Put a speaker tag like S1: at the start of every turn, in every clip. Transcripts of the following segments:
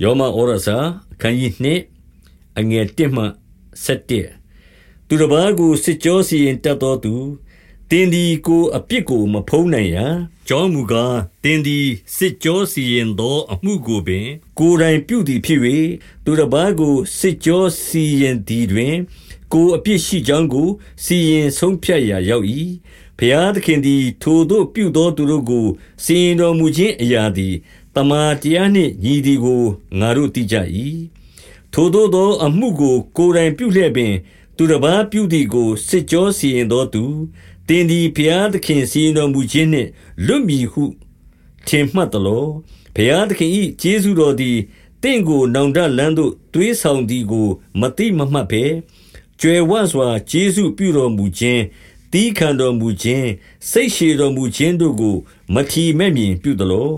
S1: ယောမဩရစာအခန်းကြီးနှစ်အငယ်1မှ7သူတစ်ပါးကိုစစ်ကြောစီရင်တတ်တော်သူတင်းဒီကိုအပြစ်ကိုမဖုံးနိုင်ရာကြောင်းမူကားတင်းဒီစစ်ကြောစီရင်သောအမှုကိုပင် ကိုယ်တိုင်ပြုသည်ဖြစ်၍သူတစ်ပါးကိုစစ်ကြောစီရင်သည်တွင် ကိုအပြစ်ရှိကြောင်းကို စီရင်ဆုံးဖြတ်ရာရောက်၏ဖျားသခင်သည် ထိုတို့ပြုသောသူတို့ကိုစီရင်တော်မူခြင်းအရာသည် တမာတရားနှင့်ညီသည်ကိုငါတို့သိကြ၏ထိုသောသော အမှုကို ကိုယ်တိုင်ပြုလျက်ပင် သူတစ်ပါးပြုသည်ကိုစစ်ကြောစီရင်တော်သူတင်သည်ဘုရားသခင်စီရင်တော်မူခြင်းနှင့်လွတ်မည်ဟုထင်မှတ်သလောဘုရားသခင်၏ကျေးဇူးတော်သည်တင့်ကိုနောင်တလန်းသို့တွေးဆောင်သည်ကို မတိမမှတ်ဘဲကြွယ်ဝစွာကျေးဇူးပြုတော်မူခြင်းတီးခံတော်မူခြင်းစိတ်ရှည်တော်မူခြင်းတို့ကို မထီမဲ့မြင်ပြုသလော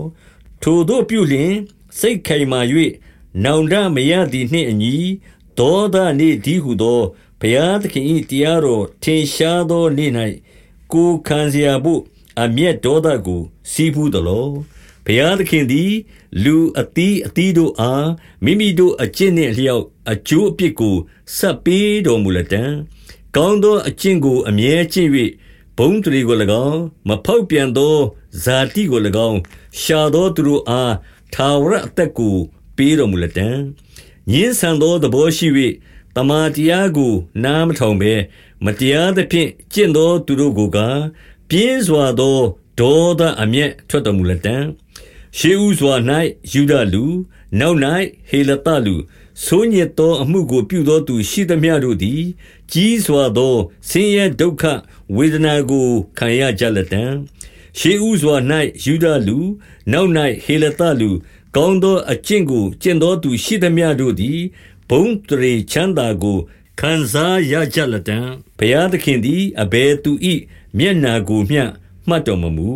S1: ထိုသို့ပြုလျင် စိတ်ခိုင်မာ၍နောင်တမရသည်နှင့်အညီ၊ဒေါသနေ့တည်းဟူသော ဘုရားသခင်၏တရားတော် ထင်ရှားသောနေ့၌ကိုယ်ခံစရာဘို့ အမျက်ဒေါသကို ဆည်းဖူးသလော။ဘုရားသခင်သည် လူအသီးအသီးတို့အား မိမိတို့အကျင့်နှင့်အလျောက် အကျိုးအပြစ်ကို ဆပ်ပေးတော်မူလတံ့။ကောင်းသောအကျင့်ကို အမြဲကျင့်၍ ဘုံတရီကို၎င်းမဖောက်ပြန်သောဇာတိကို၎င်းရှာသောသူတို့အားထာဝရအသက်ကိုပေးတော်မူလတံညင်းဆန်သောသဘောရှိ၍တမာတရားကို နားမထောင်ဘဲမတရားသဖြင့်ကျင့်သောသူတို့ကိုကပြင်းစွာသောဒေါသအမျက်ထွက်တော်မူလတံရှေးဥစွာ၌ယူဒလူ နောက်၌ဟေလတလူ ဆိုးညစ်သောအမှုကို ပြုသောသူရှိသမျှတို့သည် ကြီးစွာသောဆင်းရဲဒုက္ခဝေဒနာကို ခံရကြလတံရှေးဥစွာ၌ယူဒလူနောက်၌ဟေလတလူကောင်းသောအကျင့်ကိုကျင့်သောသူရှိသမျှတို့သည်ဘုံတရေချမ်းသာကိုခံစားရကြလတံဘုရားသခင်သည်အဘယ်သူ၏မျက်နာကိုမျှမှတ်တော်မမူ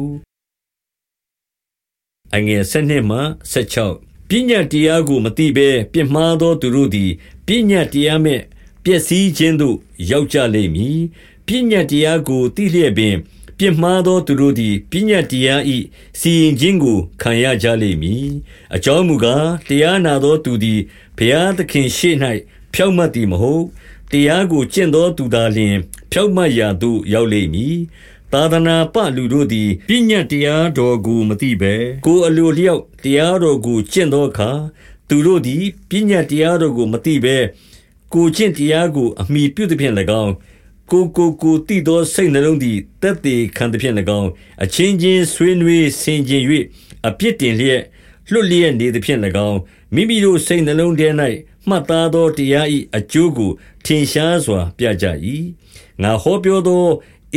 S1: အငယ်7မှ16 ပညာတရားကို မသိဘဲ ပြမှားသောသူတို့သည် ပညာတရားမဲ့ ပျက်စီးခြင်းသို့ ရောက်ကြလိမ့်မည် ပညာတရားကို သိလျက်ပင် ပြစ်မှားသောသူတို့သည် ပညတ်တရား၏စီရင်ခြင်းကို ခံရကြလိမ့်မည်။အကြောင်းမူကား တရားနာသောသူသည် ဘုရားသခင်ရှေ့၌ဖြောက်မတ်သည်မဟုတ်။တရားကို ကျင့်သောသူသာလျှင် ဖြောက်မတ်ရာသို့ ရောက်လိမ့်မည်။ သာသနာပလူတို့သည်ပညတ်တရားတော်ကိုမသိဘဲကိုယ်အလိုလျောက်တရားတော်ကိုကျင့်သောအခါသူတို့သည်ပညတ်တရားတော်ကိုမသိဘဲကိုကျင့်တရားကိုအမိပြုသည်ဖြင့်၎င်းကိုကိုကိုတည်သောစိတ်နှလုံးသည်တက်သေးခံသည်ဖြင့်၎င်းအချင်းချင်းဆွေးနွေးဆင်ခြင်၍အပြစ်တင်လျက်လွတ်လျက်နေသည်ဖြင့်၎င်းမိမိတို့စိတ်နှလုံးထဲ၌မှတ်သားသောတရား၏အကျိုးကိုထင်ရှားစွာပြကြ၏ငါဟောပြောသော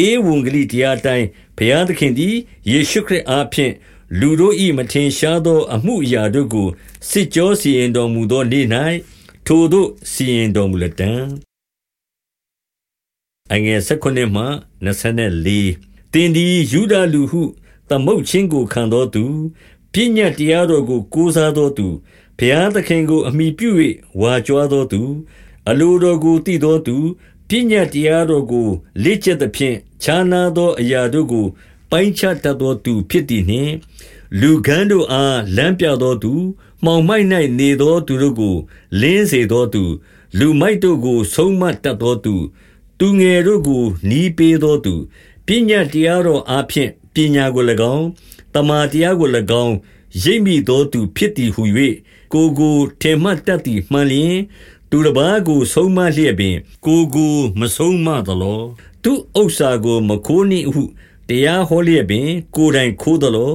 S1: ဧဝံဂေလိတရားတိုင်းဘုရားသခင်သည်ယေရှုခရစ်အားဖြင့်လူတို့၏မထင်ရှားသော အမှုအရာတို့ကိုစစ်ကြောစီရင်တော်မူသောနေ့၌ထိုတို့စီရင်တော်မူလက်တံအငယ်16မှ24တင်ဒီယူဒလူဟုသမုတ်ချင်းကိုခံတော်သူပညာတရားတော်ကိုကိုးစားတော်သူဘုရားသခင်ကိုအမိပြု၍ဝါကြွားတော်သူ အလိုတော်ကိုတည်တော်သူ ပညာတရားတော်ကိုလက်ကျက်သဖြင့် ခြားနာသောအရာတို့ကို ပိုင်းခြားတတ်သောသူဖြစ်သည်နှင့် လူကန်းတို့အား လမ်းပြတော်သူ မှောင်မိုက်၌နေသောသူတို့ကို လင်းစေတော်သူ လူမိုက်တို့ကို ဆုံးမတတ်သောသူ သူငယ်တို့ကိုနီးပေးသောသူ ပညာတရားတော်အားဖြင့် ပညာကို၎င်းတမာတရားကို၎င်း ရိပ်မိသောသူဖြစ်သည်ဟု၍ကိုကို ထင်မှတ်တတ်သည်မှန်လျင် သူတစ်ပါးကို ဆုံးမလျက်ပင် ကိုကိုမဆုံးမသလောသူဥစ္စာကို မခိုးနှင့်ဟုတရားဟောလျက်ပင် ကိုယ်တိုင်ခိုးသလော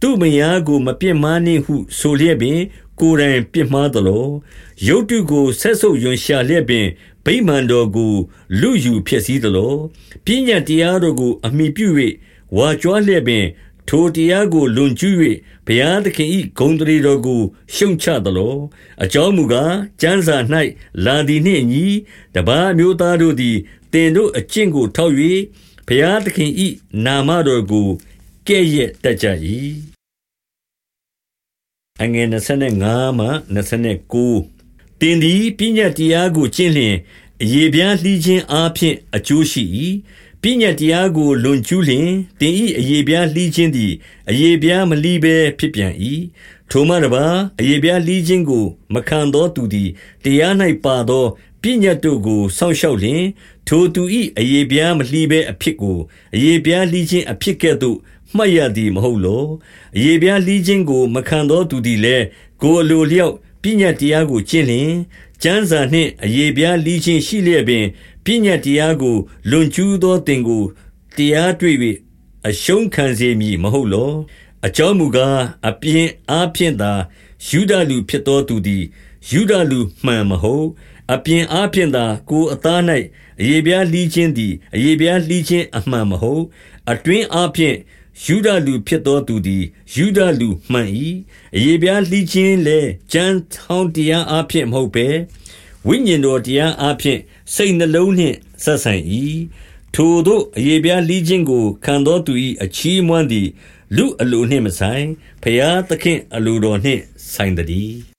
S1: သူမယားကို မပြစ်မှားနှင့်ဟု ဆိုလျက်ပင် ကိုယ်တိုင်ပြစ်မှားသလောရုတ်တုကိုဆက်ဆုပ်ယွန်ရှာလျက်ပင်ဗိမာန်တော်ကိုလူယူဖြစ်စည်းသလောပညာတရားတော်ကို အမိပြု၍ဝါကြွားလျက်ပင် ထိုတရားကို လွန်ကျူး၍ဘုရားသခင်၏ဂုဏ်တရေတော်ကို ရှုံချသလော အကြောင်းမူကား ကျမ်းစာ၌လာသည်နှင့်အညီ တပားမျိုးသားတို့သည်တင်တို့အကျင့်ကို ထောက်၍ဘုရားသခင်၏နာမတော်ကို ကဲ့ရဲ့တတ်ကြ၏အငယ်25မှ29တင်သည် ပညာတရားကို ကျင့်လျင်အယေပြားလှီးခြင်းအားဖြင့် အကျိုးရှိ၏ ပညတ်တရားကိုလွန်ကျူးလျင်တင်ဤအယေပြားလှီးခြင်းသည်အယေပြားမလှီးဘဲဖြစ်ပြန်၏ထိုမှတပါအယေပြားလှီးခြင်းကို မခံသောသူသည်တရား၌ပါသောပညတ်တို့ကိုစောင့်ရှောက်လျင်ထိုသူ၏အယေပြားမလှီးဘဲအဖြစ်ကိုအယေပြားလှီးခြင်းအဖြစ်ကဲ့သို့မှတ်ရသည်မဟုတ်လောအယေပြားလှီးခြင်းကို မခံသောသူသည်လည်းကိုယ်အလိုလျောက်ပညတ်တရားကိုကျင့်လျင် ကျမ်းစာနှင့်အယေပြားလှီးခြင်းရှိလျက်ပင်ပညတ်တရားကို လွန်ကျူးသောတင်ကိုတရားတွေ့၍အရှုံးခံစေမည်မဟုတ်လောအကြောင်းမူကားအပြင်အားဖြင့်သာယူဒလူဖြစ်သောသူသည်ယူဒလူမှန်မဟုတ်အပြင်အားဖြင့်သာကိုယ်အသား၌အယေပြားလှီးခြင်းသည်အယေပြားလှီးခြင်းအမှန်မဟုတ်အတွင်းအားဖြင့် ယူဒလူဖြစ်သောသူသည်ယူဒလူမှန်၏အယေပြားလှီးခြင်းလည်းကြမ်းထောင်းတရားအားဖြင့်မဟုတ်ဘဲဝိညာဉ်တော်တရားအားဖြင့်စိတ်နှလုံးနှင့်ဆက်ဆံ၏ထိုတို့အယေပြားလှီးခြင်းကိုခံသောသူ၏အချီးမွမ်းသည် လူအလိုနှင့်မဆိုင်ဖျားသခင်အလိုတော်နှင့်ဆိုင်တည်း